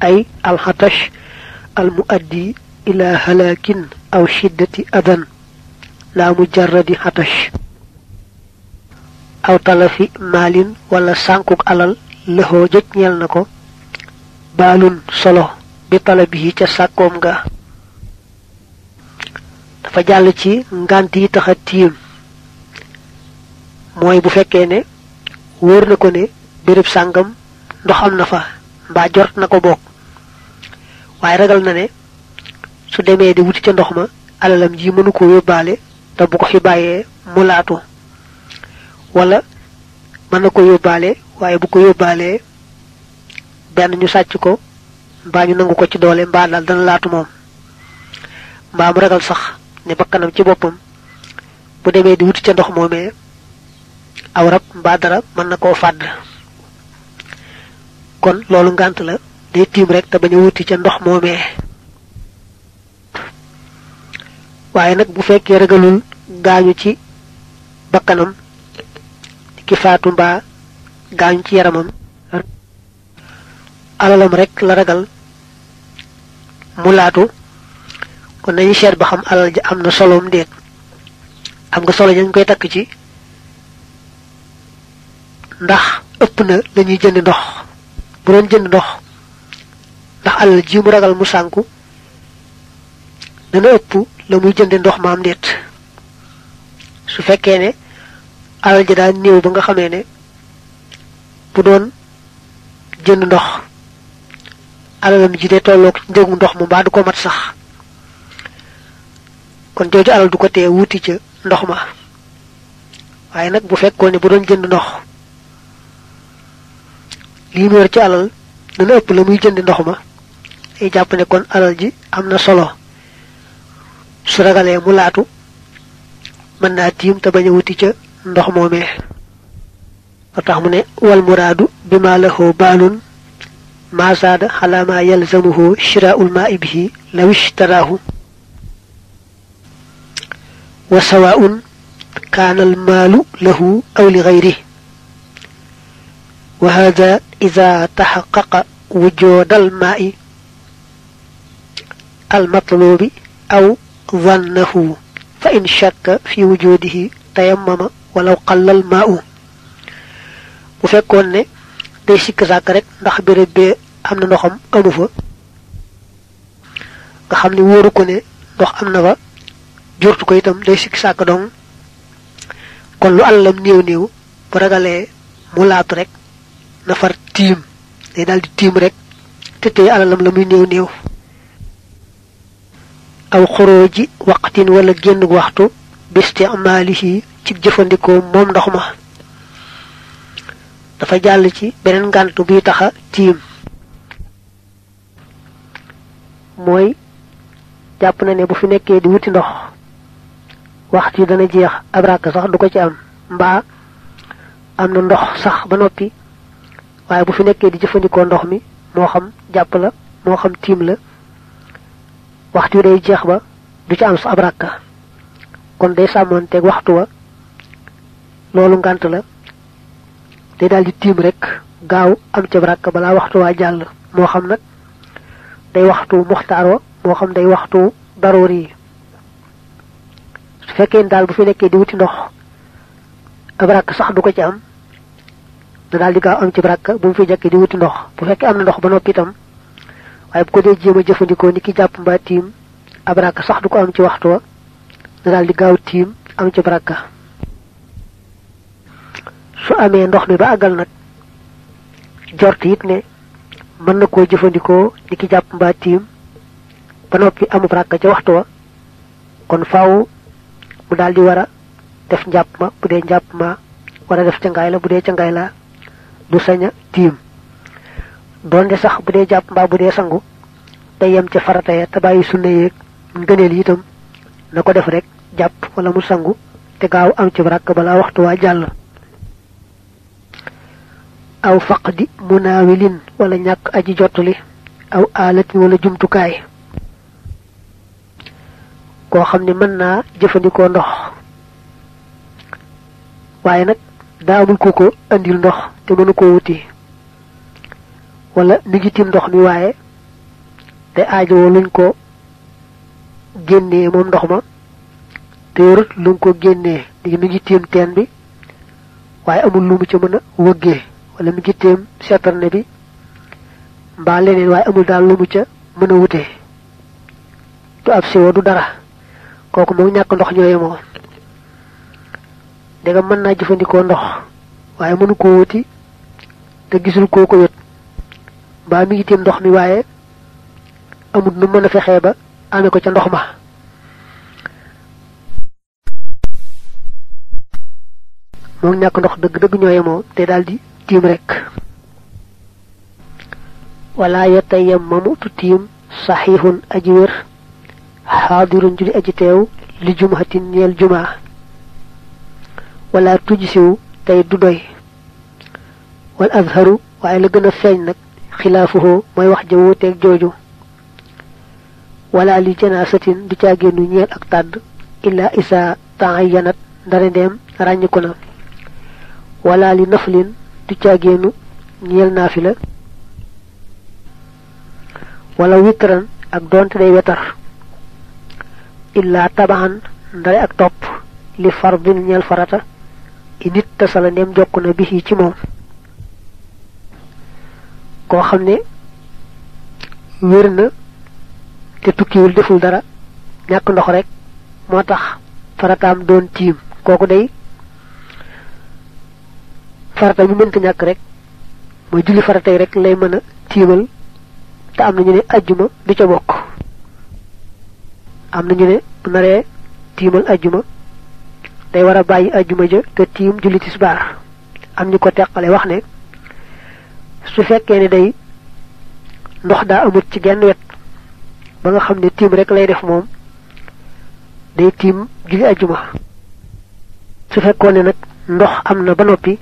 ay alxatash almuaddi ila halakin aw shiddati adan la mujarradi xatash aw talafi maalin wala sànkuk alal lëxoo jëj ñeel na solo bi talabihi ca sàkkoom nga dafa jàll ci ngant yi taxa tiim mooy bu fekkee ne wóor na waaye ragal na ne su demee di wuti ca ndox ma alalam ji mënu ko yóbbaale te bu ko fi bàyyee mu laatu. Wala mën na ko yóbbaale waaye bu ko yóbbaalee benn ñu sàcc ko mbaa ñu nangu ko ci doole mbaa daal dana laatu moom. Mbaa mu ragal sax ne bakkanam ci boppam bu demee di wuti ca ndox moomee aw rab mbaa dara mën na koo fàdd. Kon loolu ngànt la. Day tiim rek te bañ a wuti ca ndox moomee. Waaye nag bu fekkee ragalul gaañu ci bakkanam ki faatu mbaa gaañu ci yaramam alalam rek la ragal mu laatu. Kon nañu seet ba xam alal ji am na soloom déet. Am nga solo ñu koy takk ci ndax ëpp na lañuy jënd ndox. Bu jënd ndox ndax alal ji mu ragal mu sànku dana ëpp la muy jënde ndox maam déet. Su fekkee ne alal ji daa néew ba nga xamee ne bu doon jënd ndox alalam ji de tolloog njëgu ndox mu mbaa du ko mat sax. Kon jooju alal du ko tee wuti ca ndox ma. Waaye nag bu fekkoon ne bu doon jënd ndox lii mu ci alal dana ëpp la muy jënd ndox ma ay jàpp ne kon alal ji am na solo su ragalee mu laatu mën naa tiim te bañ a wuti ca ndox moomee ba tax mu ne wal muraadu bi ma lahu baalun ma zaada xalaa ma yalzamuhu shiraa'ul maa'i bihi law ishtaraahu wa sawaa'un kaana al maalu lahu aw li gayrihi wa hada ida taxaqaqa wujood al maa'i almatlubi aw vannahu fa in shakka fi wujudihi tayammama walaw qallal maa'u. Bu fekkoon ne day sikk sàkk rek ndax béréb bee am na ndoxam amu fa nga xam ne wóoru ko ne ndox am na fa jurtu ko itam day sikk sàkk dong. Kon lu àllam néew néew bu ragalee mu rek na far tiim day daal tiim rek te alalam la muy néew néew. Aw xorooji waqtin wala génn waxtu bistimaalihi ci jëfandikoo moom ndox ma. dafa jàll ci beneen ngànt buy taxa tiim. mooy jàpp na ne bu fi nekkee di wuti ndox waxtu yi dana jeex ab ràkk sax du ko ci am mbaa am na ndox sax ba noppi waaye bu fi nekkee di jëfandikoo ndox mi moo xam jàpp la moo xam tiim la waxtu day jeex ba du ci am sa ab rakka. Kon day sàmmoonteeg waxtu wa. Loolu ngànt la. Day daal di tiim rek gaaw am ca rakka balaa waxtu waa jàll. Moo xam nag day waxtu muxtaar wa xam day waxtu daroor su daal bu fi nekkee di wuti ndox ab rakk sax du ko ci am da daal di gaaw am ci rakka bu fi jekkee di wuti ndox. Bu am ndox ba waaye bu ko dee jéem a jëfandikoo ni ki jàpp mbaa tiim ab sax du ko am ci waxtu wa da daal di gaaw tiim am ci rakka. Su amee ndox mi ba àggal nag jort it ne mën na koo jëfandikoo ni ki jàpp mbaa tiim ba noppi amub rakka ca waxtu wa kon faaw mu daal di war a def njàpp ma bu dee njàpp ma war a def ca ngaay la bu dee ca ngaay du sañ a doonte sax bu dee jàpp mbaa bu dee sangu day yem ca farata ya te bàyyi sunna yeeg ngëneel itam na ko def rek jàpp wala mu sangu te gaaw am ci rakk balaa waxtu waa jàll. Aw faqdi munaawilin wala ñàkk aji jottali aw aalatin wala jumtukaay. Koo xam ne mën naa jëfandikoo ndox. Waaye nag daa amul ku ko andil ndox te mënu koo wuti wala mi ngi tiim ndox mi waaye te aajowoo luñ ko génnee moom ndox ma te yorut luñ ko génnee mi ngi tiim teen bi waaye amul lu mu ca mën a wëggee wala mi ngi tiim seetarne bi mbaa leneen waaye amul daal lu mu ca mën a wute. Du ab siwo du dara. Kooku moom ñàkk ndox ñooye moo ndegam mën naa jëfandikoo ndox waaye mënu koo wuti te gisul koo ko mbaa mi ngi tiim ndox mi waaye amul nu mën a fexee ba amee ko ca ndox ma moom ñàkk ndox dëgg-dëgg ñooye moo te daal di tiim rek wala yatayammamu tu tiim saxiixun aji wér xaadirun juli aji teew li jumatin ñeel jumaa wala tujsiwu tey du doy wal azharu waaye la gën a feeñ nag xilaafuhoo mooy wax ja wuuteeg jooju. wala li janaasatin du caagéenu ñeel ak tàdd. illa isa taayanat ndare ndeem ràññiku na. wala li naflin du caagéenu ñeel naafila. wala witran ak doonte day wetar. illaa tabaxan ndare ak topp. li fardin ñeel farata. init tasala ndeem jokk na bi ci moom. Koo xam ne wér na te tukkiwul deful dara ñàkk ndox rek moo tax farataam doon tiim. Kooku day farata bi mënta ñàkk rek mooy julli faratay rek lay mën a tiimal te am na ñu ne ajjuma du ca bokk. Am na ñu ne bu naree tiimal ajjuma day war a bàyyi ajjuma ja te tiim julli tisbaar. Am ñu ko teqale wax ne su fekkee ne day ndox daa amut ci genn wet ba nga xam ne tiim rek lay def moom day tiim julli ajjuma. Su fekkoon ne nag ndox am na ba noppi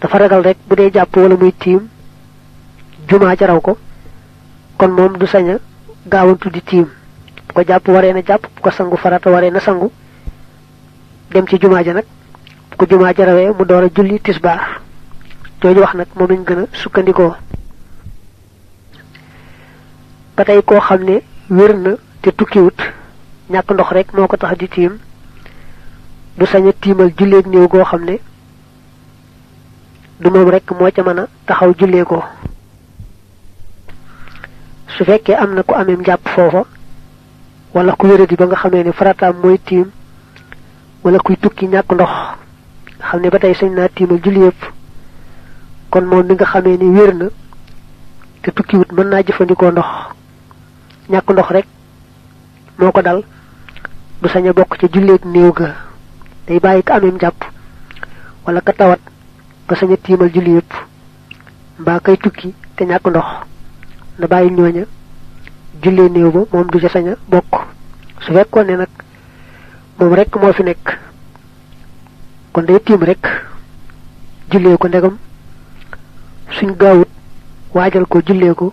dafa ragal rek bu dee wala muy tiim jumaa ca raw ko kon moom du sañ a gaawantu di tiim. Bu ko jàpp waree na jàpp bu ko sangu farata waree na sangu dem ci jumaa ja nag bu ko jumaa ja rawee mu door julli tisbaar jooju wax nag moom lañ gën a sukkandikoo. Ba tey koo xam ne wér na te tukkiwut ñàkk ndox rek moo ko tax di tiim. Du sañ a tiimal julleeg néew goo xam ne du moom rek moo ca mën a taxaw jullee ko. Su fekkee am na ku amee njàpp foofa wala ku wéradi ba nga xamee ne farataam mooy tiim wala kuy tukki ñàkk ndox xam ne ba tey sañ naa tiimal julli kon moom mi nga xamee ni wér na te tukkiwut mën naa jëfandikoo ndox. Ñàkk ndox rek moo ko dal. Du sañ a bokk ca julleeg néew ga. Day bàyyi ka amee njàpp wala ka tawat ba sañ a tiimal julli yëpp mbaa kay tukki te ñàkk ndox. Na bàyyi ñooña. Jullee néew ba moom du ca sañ a su fekkoon ne nag moom rek moo fi nekk. Kon day tiim rek. Jullee ko ndegam suñ gaawut waajal ko jullee ko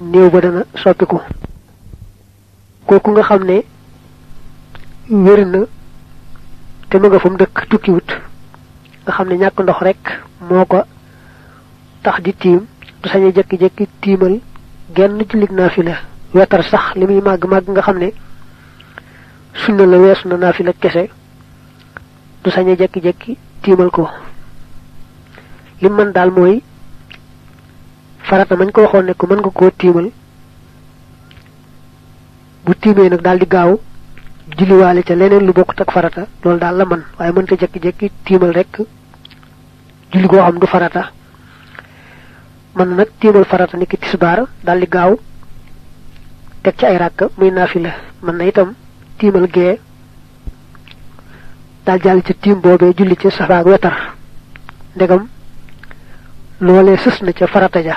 néew ba dana soppi ko kooku nga xam ne wér na te mu nga fa mu dëkk tukkiwut. Nga xam ne ñàkk ndox rek moo ko tax di tiim. Du sañ jekki-jekki tiimal genn jullit naafila. Wetar sax li muy màgg màgg nga xam ne la weesu na naafila kese. Du sañ a jekki-jekki ko li mën daal mooy farata mañ ko waxoon ne ko mën nga koo tiimal bu tiimee nag daal di gaaw julliwaale ca leneen lu bokkut ak farata loolu daal la man waaye mënta jekki-jekki tiimal rek julli goo xam du farata. Man nag tiimal farata ni ki tisbaar daal di gaaw teg ci ay ràkk muy naafila. Man na itam tiimal gee daal jàll ca tiim boobee julli ca safaak wetar. Ndegam loolee sës na ca farata ja.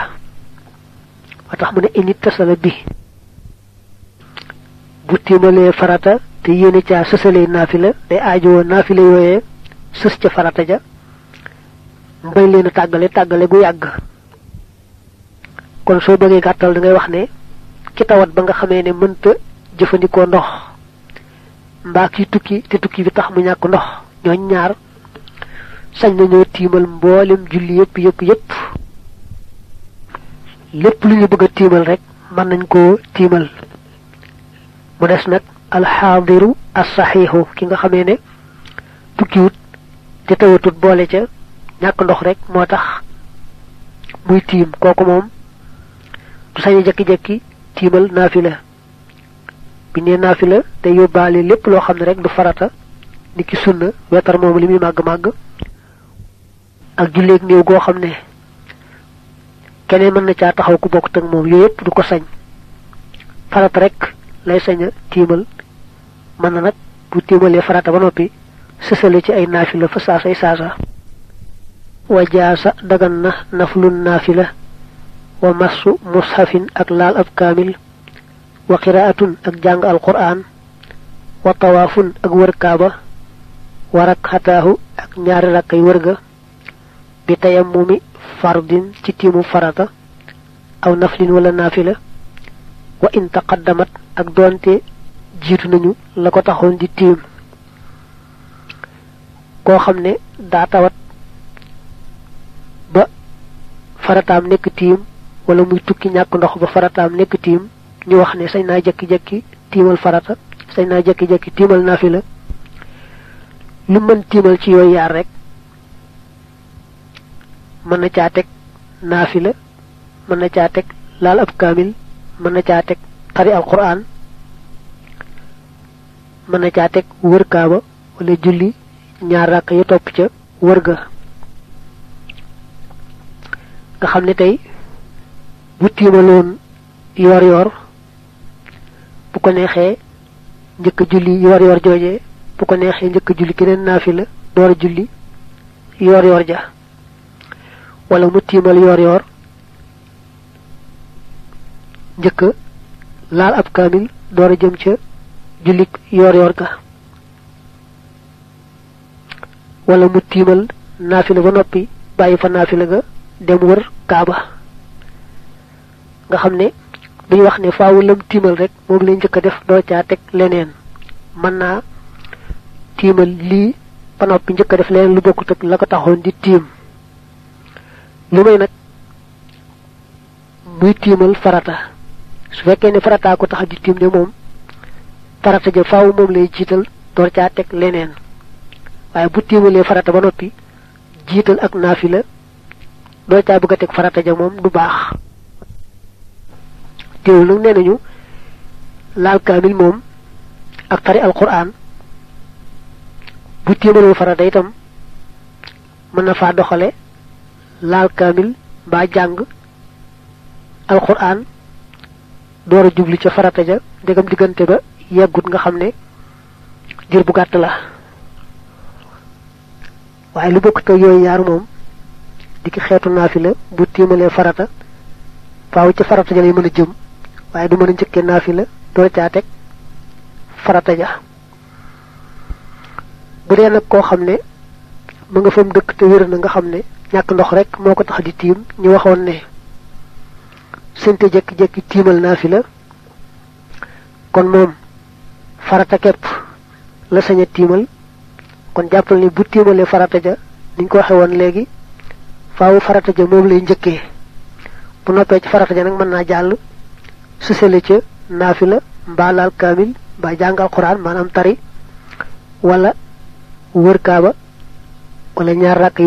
Wa tax mu ne init tasala bi. Bu tiimalee farata te yéene caa sësalee naafila day aajowoo naafila yooyee sës ca farata ja. Mbay leen a tàggale tàggale gu yàgg. Kon soo bëggee gàttal da ngay wax ne ki tawat ba nga xamee ne mënta jëfandikoo ndox mbaa ki tukki te tukki bi tax mu ñàkk ndox ñaar sañ nañoo tiimal mboolem julli yépp yépp yépp lépp lu ñu bëgg a tiimal rek mën nañ koo tiimal. Mu des nag alxaadiru as-saxiixu ki nga xamee ne tukkiwut te tawatut boole ca ñàkk ndox rek moo tax muy tiim. Kooku moom du sañ a jekki-jekki tiimal naafila. Bi nee naafila te yóbbaale lépp loo xam ne rek du farata ni ki sunna wetar moom li muy màgg-màgg ak julleeg néew goo xam ne keneen mën na caa taxaw ku bokk tag moom yooyu du ko sañ. Farata rek lay sañ a tiimal. Mën na nag bu tiimalee farata ba noppi sësale ci ay fa saasay saasa wajaasa dagan na naflun naafila. Wa massu mushafin ak laal ab kaamil. Wa qiraatun ak jàng alquran wa tawaafun ak wër kaaba. Wa ak ñaari rakkay wër ga bi tayammumi fardin ci tiimu farata aw naflin wala naafila wa in taqaddamat ak doonte jiitu nañu la ko taxoon di tiim. Koo xam ne daa tawat ba farataam nekk tiim wala muy tukki ñàkk ndox ba farataam nekk tiim ñu wax ne sañ naa jekki-jekki tiimal farata sañ naa jekki-jekki tiimal naafila. Lu mën tiimal ci yooyu yaar rek mën na caa teg naafila mën na caa teg laal ab kaamil mën na caa teg xari alquran mën na caa teg wër kaaba wala julli ñaar ràkk ya topp ca wër ga. Nga xam ne tey bu tiimaloon yoor yoor bu ko neexee njëkk julli yoor yoor joojee bu ko neexee njëkk julli keneen naafila door a julli yoor yoor ja. Wala mu tiimal yoor yoor njëkk laal ab kaamil door a jëm ca jullik yoor yoor ga wala mu tiimal naafila ba noppi bàyyi fa naafila ga dem wër kaaba nga xam ne duñu wax ne faawu lam tiimal rek moom lay njëkk a def doo caa teg leneen mën naa tiimal lii ba noppi njëkk a def leneen lu bokkut ak la ko taxoon di tiim lu may nag. Muy tiimal farata. Su fekkee ne farataa ko tax di ne moom farata ja faaw moom lay jiital door caa teg leneen. Bu tiimalee farata ba noppi jiital ak naafila doo caa bëgg a farata ja moom du baax. Teewul nag nee nañu laal kaamil moom ak tari alquran bu tiimalul farata itam mën na doxale laal kaamil mbaa jàng alquran door jubli ca farata ja ndegam diggante ba yeggut nga xam ne diir bu gàtt la. Waaye lu bokk te yooyu yaar moom di ki xeetu naafila bu tiimalee farata faaw ca farata ja lay mën a jëm du mën a njëkkee naafila door caa teg farata ja. Bu dee nag koo xam ne mu nga fam dëkk te nga xam ne ñàkk ndox rek moo ko tax di tiim. Ñu waxoon ne sente jekki-jekki tiimal naafila. Kon moom farata képp la sañ a tiimal. Kon jàppal ni bu tiimalee farata ja niñ ko waxe woon léegi faawu farata ja moom lay njëkkee. Bu noppee ci farata ja nag mën naa jàll. Susale ca naafila mbaa laal kaamil mbaa jàngal xuraan maanaam tari wala wër kaaba wala ñaar ràkk yi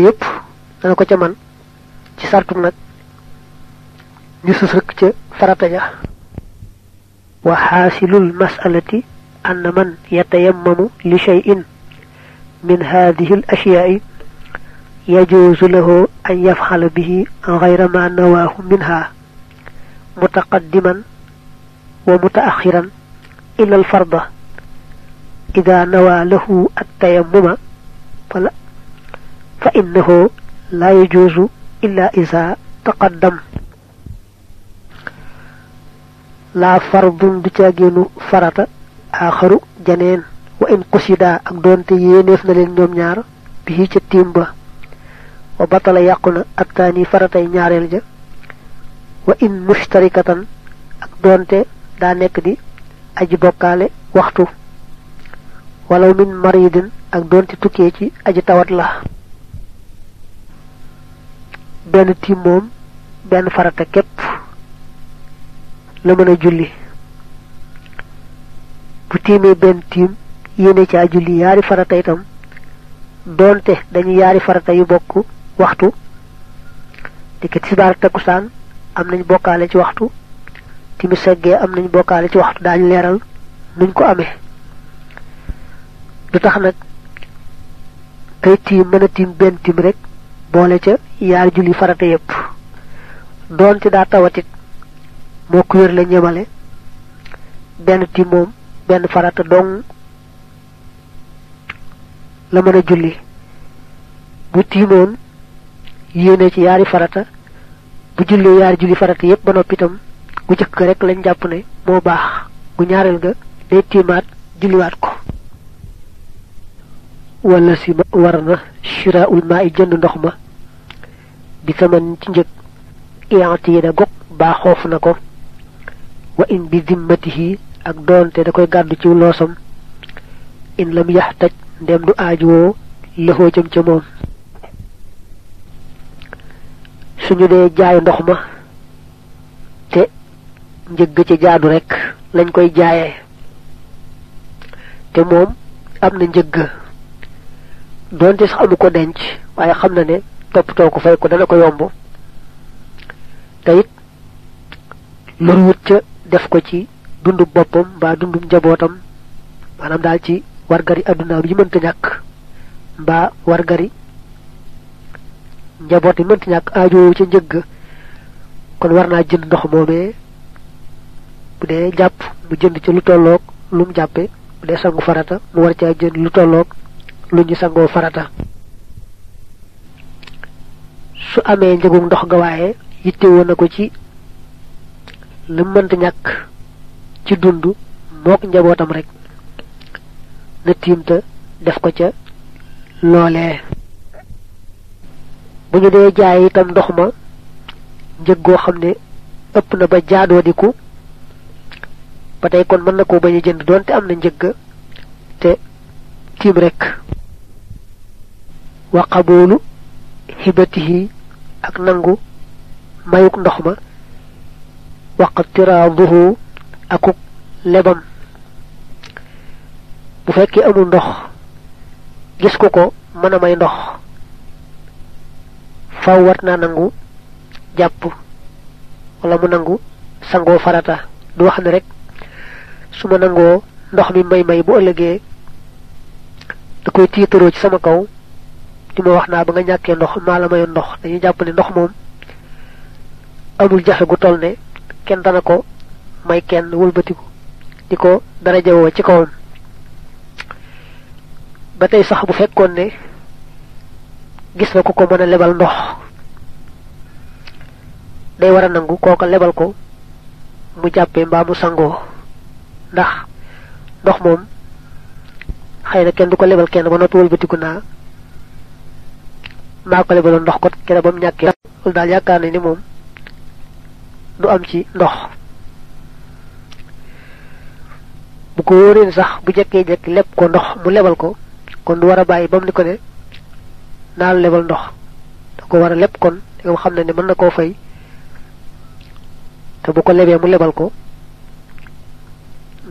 yépp dana ko ca man. Ci sartum nag ñu sus rek ca farata ja. Wa xaasilul masalati أن من يتيمم لشيء من هذه الأشياء يجوز له أن يفعل به غير ما نواه منها متقدما ومتأخرا إلى الفرض إذا نوى له التيمم فلا fa innahu la yajuzu illa iza taqaddam. La fardun du ca genu farata akharu janeen. Wa in qusida ak donte yeneef na len ñom ñaar bi timba wa batala yaquna attani faratay ñaarel ja. Wa in mushtarikatan ak donte da nek di aji bokale waxtu. Walaw min maridin ak donte tukke ci aji tawat la. Benn tiim moom benn farata képp la mën a julli. Bu tiimee benn tiim yéene caa julli yaari farata itam doonte dañu yaari farata yu bokk waxtu. Dikki tisbaar takkusaan am nañ bokkaale ci waxtu. Timis seggee am nañ bokkaale ci waxtu. Daañu leeral nuñ ko amee. Du tax nag kay tiim mën a tiim benn tiim rek boole ca yaari julli farata yépp doonte daa tawatit moo ko wér la ñemale benn tiim moom benn farata dong la mën a julli bu tiimoon yéene ci yaari farata bu jullee yaari julli farata yépp ba noppi itam gu jëkk rek lañ jàpp ne moo baax gu ñaareel ga day tiimaat julliwaat ko wala si war na shiraul maa i jënd ndox ma. Bi saman ci njëg iantiina gog baa xoof na ko. Wa in bi zimmatihi ak doonte da koy gàddu ci loosam. In lam yaxtaj ndem du aajowoo lëxoo jëm ca moom. Suñu dee jaay ndox ma te njëgg ci jaadu rekk lañ koy jaayee te moom am na njëgg doonte sax amu ko denc waaye xam na ne toppatoo ko fay ko dana ko yomb. Te it loruwut ca def ko ci dundub boppam mbaa dundub njabootam maanaam daal ci wargari adduna bi mënta ñàkk mbaa wargari njaboot yi mënta ñàkk aajoowu ca njëgg kon war naa jënd ndox moomee bu dee jàpp mu jënd ci lu tolloog lu mu jàppe bu dee sangu farata mu war caa jënd lu tolloog lu ñu sangoo farata. Su amee njëgug ndox ga waaye yitte woon ko ci lu mënta ci dund mook njabootam rek. Na tiimta def ko ca loolee. Bu ñu dee jaay itam ndox ma njëg goo xam ne ëpp na ba jaadoo diku ba tey kon mën na koo bañ a jënd doonte am na njëgg te tiim rek. Wa qaboolu xibatihi ak nangu mayuk ndox ma waqtiraaduhu akuk lebam. Bu fekkee amul ndox gis ko ko mën a may ndox nangu wala mu nangu farata. Du wax ne rek su ma nangoo ndox mi may may bu ëllëgee da koy tiitaroo ci sama kaw di ma wax naa ba nga ñàkkee ndox maa la mayoon ndox. Dañuy jàpp ne ndox moom amul jafe gu toll ne kenn dana ko may kenn wëlbatiku di ko dara jawoo ci kawam. Ba tey sax bu fekkoon ne gis na ko ko mën a lebal ndox day war a nangu kooka lebal ko mu jàppee mbaa mu sangoo. Ndax ndox moom xëy na du lebal kenn ba maa ko lebaloon ndox ko kere ba mu ñàkkee loolu daal yaakaar na ni moom du am ci ndox bu ko wóoree sax bu jekkee jekki leb ko ndox mu lebal ko. Kon du war a ba mu ni ko ne. Naa la lebal ndox da ko war a leb kon nga xam ne ne mën na fay. Te bu ko lebee mu lebal ko.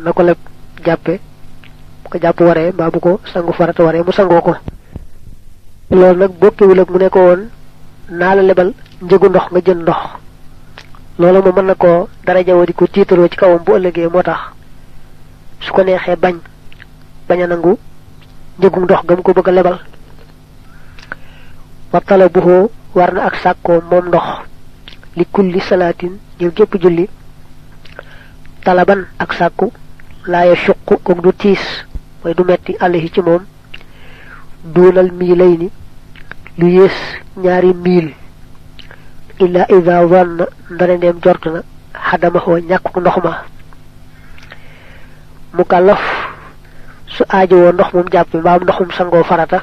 Na ko leb ko jàpp waree mbaa bu ko sangu farata waree mu sangoo ko loolu nag bokkiwul ak mu ne ko woon naa la lebal njëgu ndox nga jënd ndox. Loolu moom mën na koo dara jawoo di ko tiitaroo ci kawam bu ëllëgee moo tax su ko neexee bañ bañ a nangu njëgu ndox gam ko bëgg lebal. Wa talabuhu war na ak sàkkoo moom ndox. Li kulli salaatin gépp julli talaban ak sàkku laaye suq koog du tiis mooy du metti ci moom duunal mii lay ni lu yées ñaari miil. Illa ida wanna ndare ndeem jort na xadama xoo ñàkk ndox ma. Mu kàllaf su aajowoo ndox moom jàppe mbaam ndoxum sangoo farata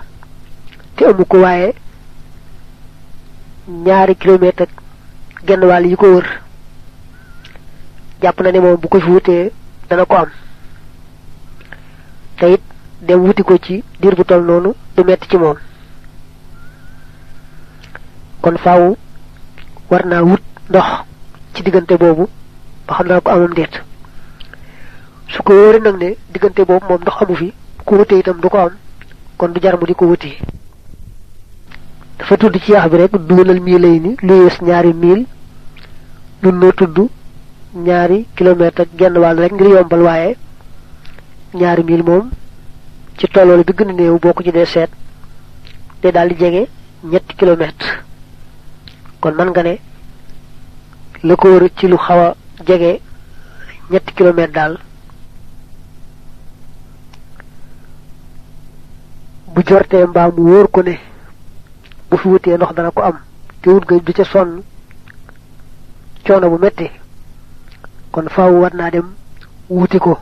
te amu ko waaye ñaari kilomètre genn wàll yi ko wër. Jàpp na ne moom bu ko fi dana ko am. Te it dem wuti ko ci diir bu toll noonu du metti ci moom. Kon faaw war naa wut ndox ci diggante boobu ba xam naa ko amam déet. Su ko wóore nag ne diggante boobu moom ndox amu fi ku wutee itam du ko am kon du jar mu di ko wutee. Dafa tudd ci bi rek duunal mii lay ni lu yees ñaari mil nun noo tudd ñaari kilomètre genn wàll rek ngir yombal waaye ñaari mil moom ci tolloole bi gën a néew boo ko ci dee seet te daal di jege ñetti kilomètre kon mën nga ne la ko wër ci lu xaw jege ñetti kilomètre daal bu jortee mbaa mu wóor ko ne bu fi wutee ndox dana ko am te wut nga du ca sonn coono bu metti kon faaw war naa dem wuti ko.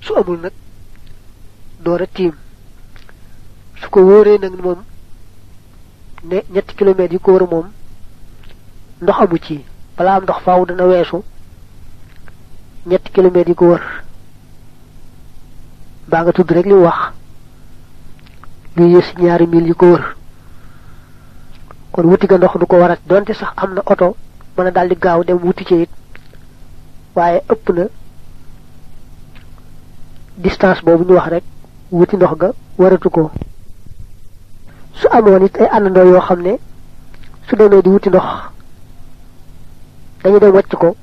su amul nag door a tiim. Su ko wóoree nag moom ne ñetti kilomètres yi ko wër moom ndox amu ci. Balaa am ndox faaw dana weesu ñetti kilomètres yi ko wër. Baa nga tudd rek li wax. Lu yées ñaari mil yi ko wër. Kon wuti ndox du ko warat donte sax am na oto mën a daldi gaaw dem wuti ci it. Waaye ëpp na distance boobu ñu wax rek wuti ndox ga waratu ko. Su amoon it ay àndandoo yoo xam ne su demee di wuti ndox dañu dem wàcc ko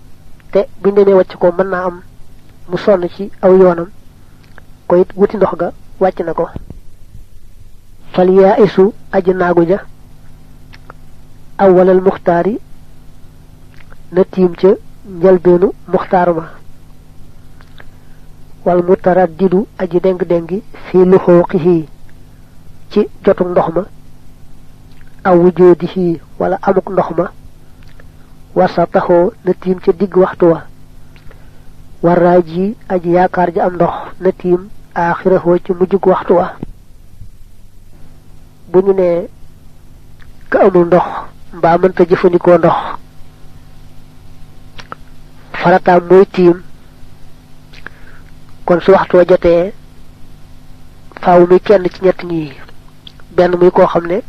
te buñ demee wàcc ko mën naa am mu sonn ci aw yoonam ko wuti ndox ga wàcc na ko. Fal yaa isu aji naagu ja awalal muxtaar yi na tiim ca njëlbeenu muxtaar ma. Wal mutaraddidu aji deng dengi fi luxooqihi ci jotuk ndox ma aw wujoodihi wala amuk ndox ma wasa taxoo na ca digg waxtu wa. Waraaji aji yaakaar ja am ndox na tiim aaxirahoo ci mujjug waxtu wa. Bu ñu nee ka amul ndox mbaa mënta jëfandikoo ndox farataam mooy tiim kon su waxtu wa jotee faaw muy kenn ci ñett ñi benn muy koo xam ne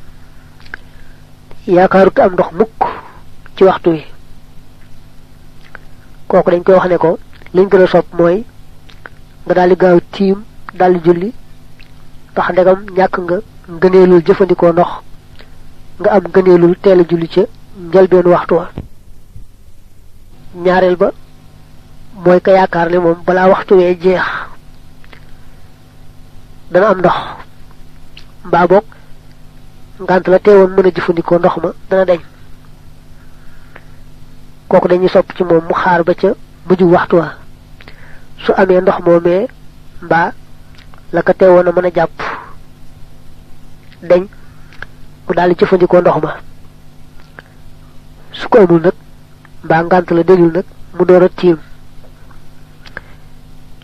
yaakaarut am ndox mukk ci waxtu wi. Kooku dañ koy wax ne ko liñ gën a sopp mooy nga daal di gaaw tiim daal di julli ndax ndegam ñàkk nga ngëneelul jëfandikoo ndox nga am ngëneelul teel a julli ca njëlbeen waxtu wa. Ñaareel ba mooy ka yaakaar ne moom balaa waxtu wee jeex. Dana am ndox. Mbaa boog ngant la teewoon mën a jëfandikoo ndox ma dana dañ kooku dañuy sopp ci moom mu xaar ba ca mujj waxtu wa. Su amee ndox moomee mbaa la ko teewoon a jàpp dañ mu daal di jëfandikoo ndox ma. Su ko amul nag mbaa ngant la déglu nag mu door a tiim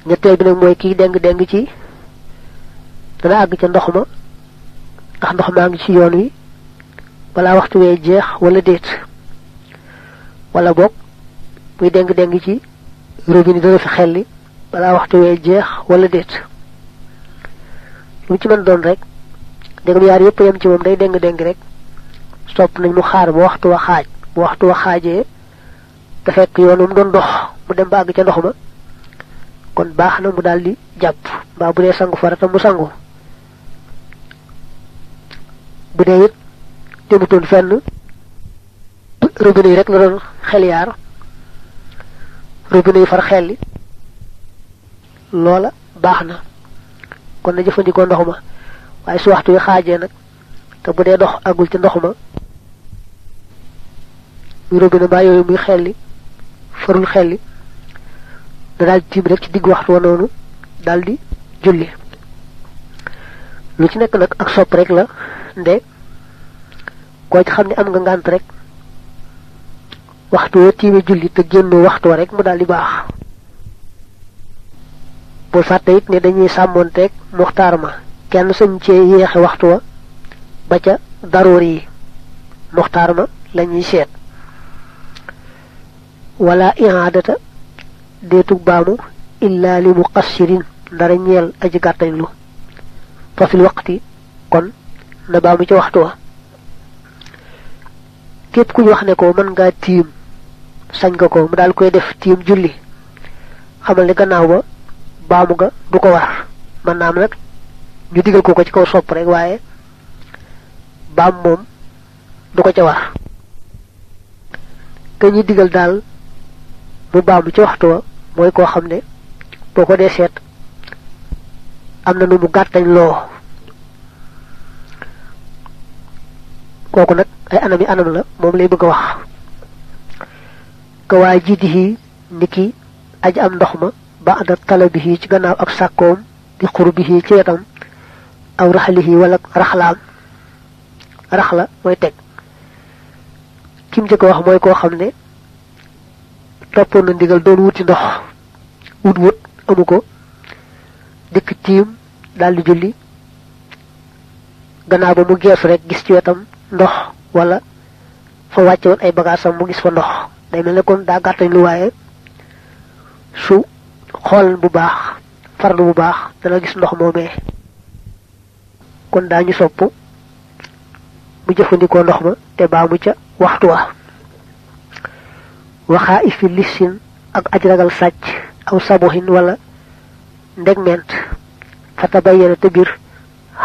ñetteel bi nag mooy kii deng deng ci dana àgg ca ndox ma ndax ndox maa ngi ci yoon wi balaa waxtu wee jeex wala déet wala boog muy deng deng ci robinet dana fi xelli balaa waxtu wee jeex wala déet. Lu ci mën doon rek dégam yaar yépp yem ci moom day deng deng rek sopp nañ mu xaar ba waxtu wa xaaj bu waxtu wa xaajee te fekk yoon mu doon dox mu dem ba àgg ca ndox ma kon baax na mu daldi jàpp. Mbaa bu dee sangu farata mu sangu. Bu dee it demutoon fenn robinet yi rek la doon xel yaar. Robinet yi far xelli loola baax na. Kon na jëfandikoo ndox ma. Waaye su waxtu wi xaajee nag te bu dee dox àggul ci ndox ma robinet mbaa yooyu muy xelli farul xelli da daal tiim rek ci digg waxtu wa noonu daal di julli. Lu ci nekk nag ak sopp rek la nde koo ci xam ne am nga ngànt rek waxtu julli te waxtu wa rek mu daal di baax. Bul fàtte ne dañuy sàmmoonteeg muxtaar ma kenn sañ cee yéexe waxtu wa ba ca ma lañuy seet. Wala ihaadata deetug baamu illa li muqassirin ndara ñeel aji gàttañ lu fa fil waqti kon na baamu ca waxtu wa. Képp ku ñu wax ne ko mën ngaa tiim sañ nga ko mu daal koy def tiim julli. Xamal ni gannaaw ba baamu nga du ko war. Man naam nag ñu digal ko ko ci kaw sopp rek waaye baam moom du ko ca war. Te ñi digal daal mu baamu ci waxtu wa mooy koo xam ne boo ko dee seet am na nu mu gàttañ loo. Kooku nag ay anami anam la moom lay bëgg a wax. Ka waa jidihi niki aji am ndox ma ba ada talabihi ci gannaaw ak sàkkoom bi xurbihi ci wetam aw raxlihi wala raxlaam. Raxla mooy teg. Kim jëkk wax mooy koo xam ne toppoon na ndigal doon wuti ndox. Wut wut amu ko. Dikk tiim daal di julli. Gannaaw ba mu rek gis ci wetam ndox wala fa wàcce woon ay bagaasam mu gis fa ndox. Day kon gàttañ lu waaye su xool bu baax farlu bu baax dana gis ndox moomee. Kon daañu sopp mu jëfandikoo ndox ma te baamu ca waxtu wa waxaa ifi lissin ak aj ragal aw sabohin wala ndegment fa tabayyana te biir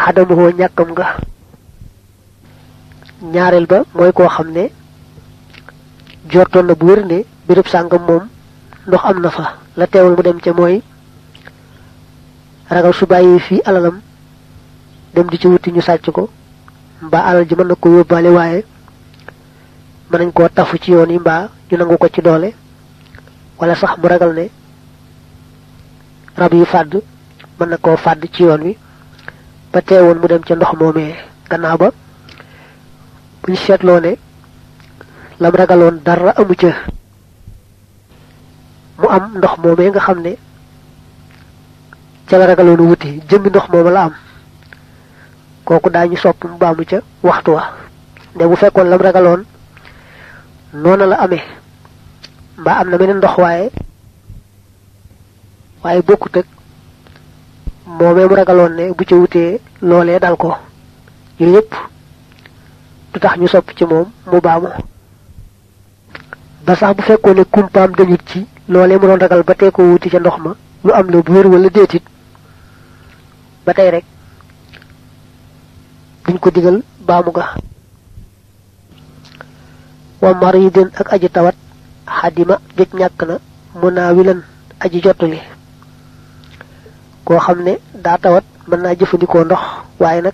xadamuhoo ñàkkam nga ñaareel ba mooy koo xam ne jortoon na bu wér ne béréb sàngam moom ndox am na la mu dem ragal su bàyyi alalam dem di ci wuti ñu ko mbaa alal ji mën na ko yóbbaale waaye mën koo tafu ci yoon yi mbaa ñu nangu ko ci doole wala sax mu ragal ne rab yi fàdd mën na koo fàdd ci yoon wi ba teewoon mu dem ca ndox moomee gannaaw ba buñ seetloo ne lam ragaloon dara amu ca mu am ndox moomee nga xam ne ca la ragaloon wuti jëmmi ndox mooma la am. Kooku daañu sopp mu baamu ca waxtu wa nde bu fekkoon lam ragaloon noona la amee. Mbaa am na meneen ndox waaye waaye bokkut ak moomee mu ragaloon ne bu ca wutee loolee dal ko. Yooyu yépp du tax ñu sopp ci moom mu baamu. Ba sax bu fekkoon ne kumpaam dañut ci loolee mu doon ragal ba tee ko wuti ca ndox ma lu am la bu wér wala déetit ba tey rek duñ ko digal baamu ga wa maridin ak aji tawat xadima jot ñàkk na munaawilan aji jottali. Koo xam ne daa tawat mën naa jëfandikoo ndox waaye nag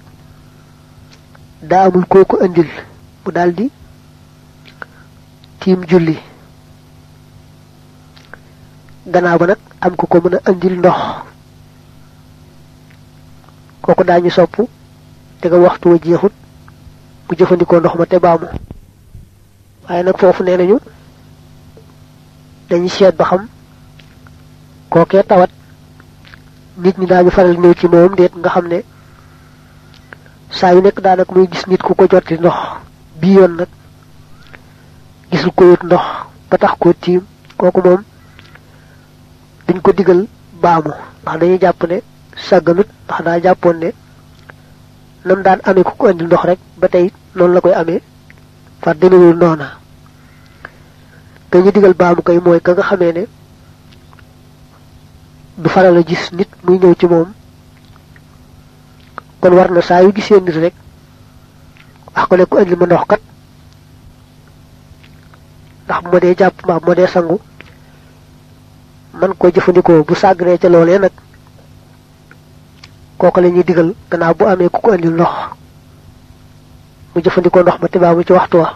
daa amul kooku indil mu daldi tiim julli. Gannaaw ba nag am ko ko mën a andil ndox. Kooku daañu sopp te nga waxtu wa jeexut mu jëfandikoo ndox ma te baamu. Waaye nag foofu nee nañu dañuy seet ba xam kookee tawat nit ñi daañu faral ñëw ci moom déet nga xam ne saa yu nekk daanaka muy gis nit ku ko jotti ndox bii yoon nag gisul ko yut ndox ba tax ko tiim kooku moom duñ ko digal baamu. Ndax dañuy jàpp ne sàgganut ndax daa jàppoon ne nam daan amee ku ko andil ndox rek ba tey noonu la koy amee. Far demewul noona. Ka ñu digal baamu koy mooy ka nga xamee ne du faral a gis nit muy ñëw ci moom. Kon war na saa yu gisee nit rek wax ko ne ko andil ma ndox kat. Ndax bu ma dee jàpp mbaa bu ma dee sangu man ko jëfandikoo bu sàggaree ca loolee nag kooku la ñuy digal gannaaw bu amee ku ko andil ndox mu jëfandikoo ndox ma te baamu ci waxtu wa.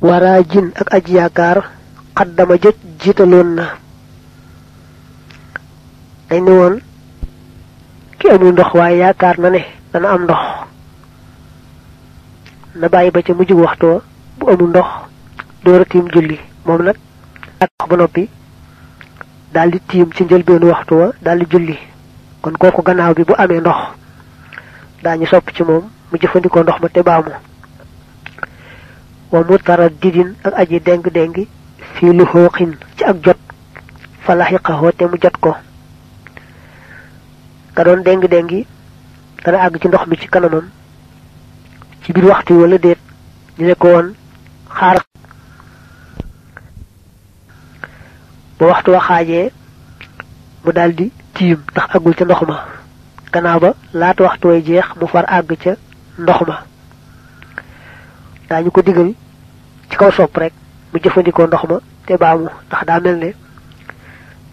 Waraa jin ak aji yaakaar xaddama jot jiitaloon na. Dañ ne woon ki amul ndox waaye yaakaar na ne dana am ndox. Na bàyyi ba ca mujj waxtu wa bu amul ndox door a tiim julli. Moom nag ak ba noppi daldi tiim ci waxtu wa daldi julli. Kon kooku gannaaw bi bu amee ndox daañu sopp ci moom mu jëfandikoo ndox ma te baamu. Wa mu tara didin ak aji deng dengi fii lu xooxin ci ak jot fa laxiqaxoo te mu jot ko. Nga doon deng dengi dana àgg ci ndox mi ci kanamam ci biir waxtu wala déet ñu ne ko woon xaar. Ba waxtu wa xaajee mu daldi tiim ndax àggul ca ndox ma. Gannaaw ba laata waxtu way jeex mu far àgg ca ndox ma. Daañu ko digal ci kaw sopp rek mu jëfandikoo ndox ma te baamu ndax daa mel ne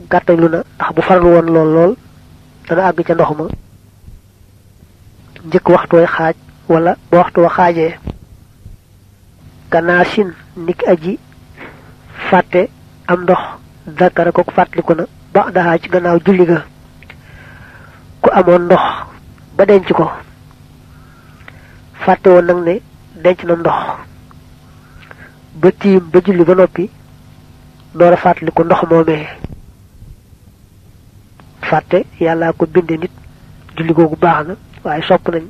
gàttalu na ndax bu faral woon lool lool dana àgg ca ndox ma. Njëkk waxtu way xaaj wala ba waxtu wa xaajee. Gannaaw sin niki aji fàtte am ndox zakara ko fàttaliku na ba daha ci gannaaw julli ga. Ku amoon ndox ba denc ko. Fàtte woon nag ne denc na ndox. ba tiim ba julli ba noppi door a fàttaliku ndox moomee. fàtte yàllaa ko binde nit julli googu baax na waaye sopp nañ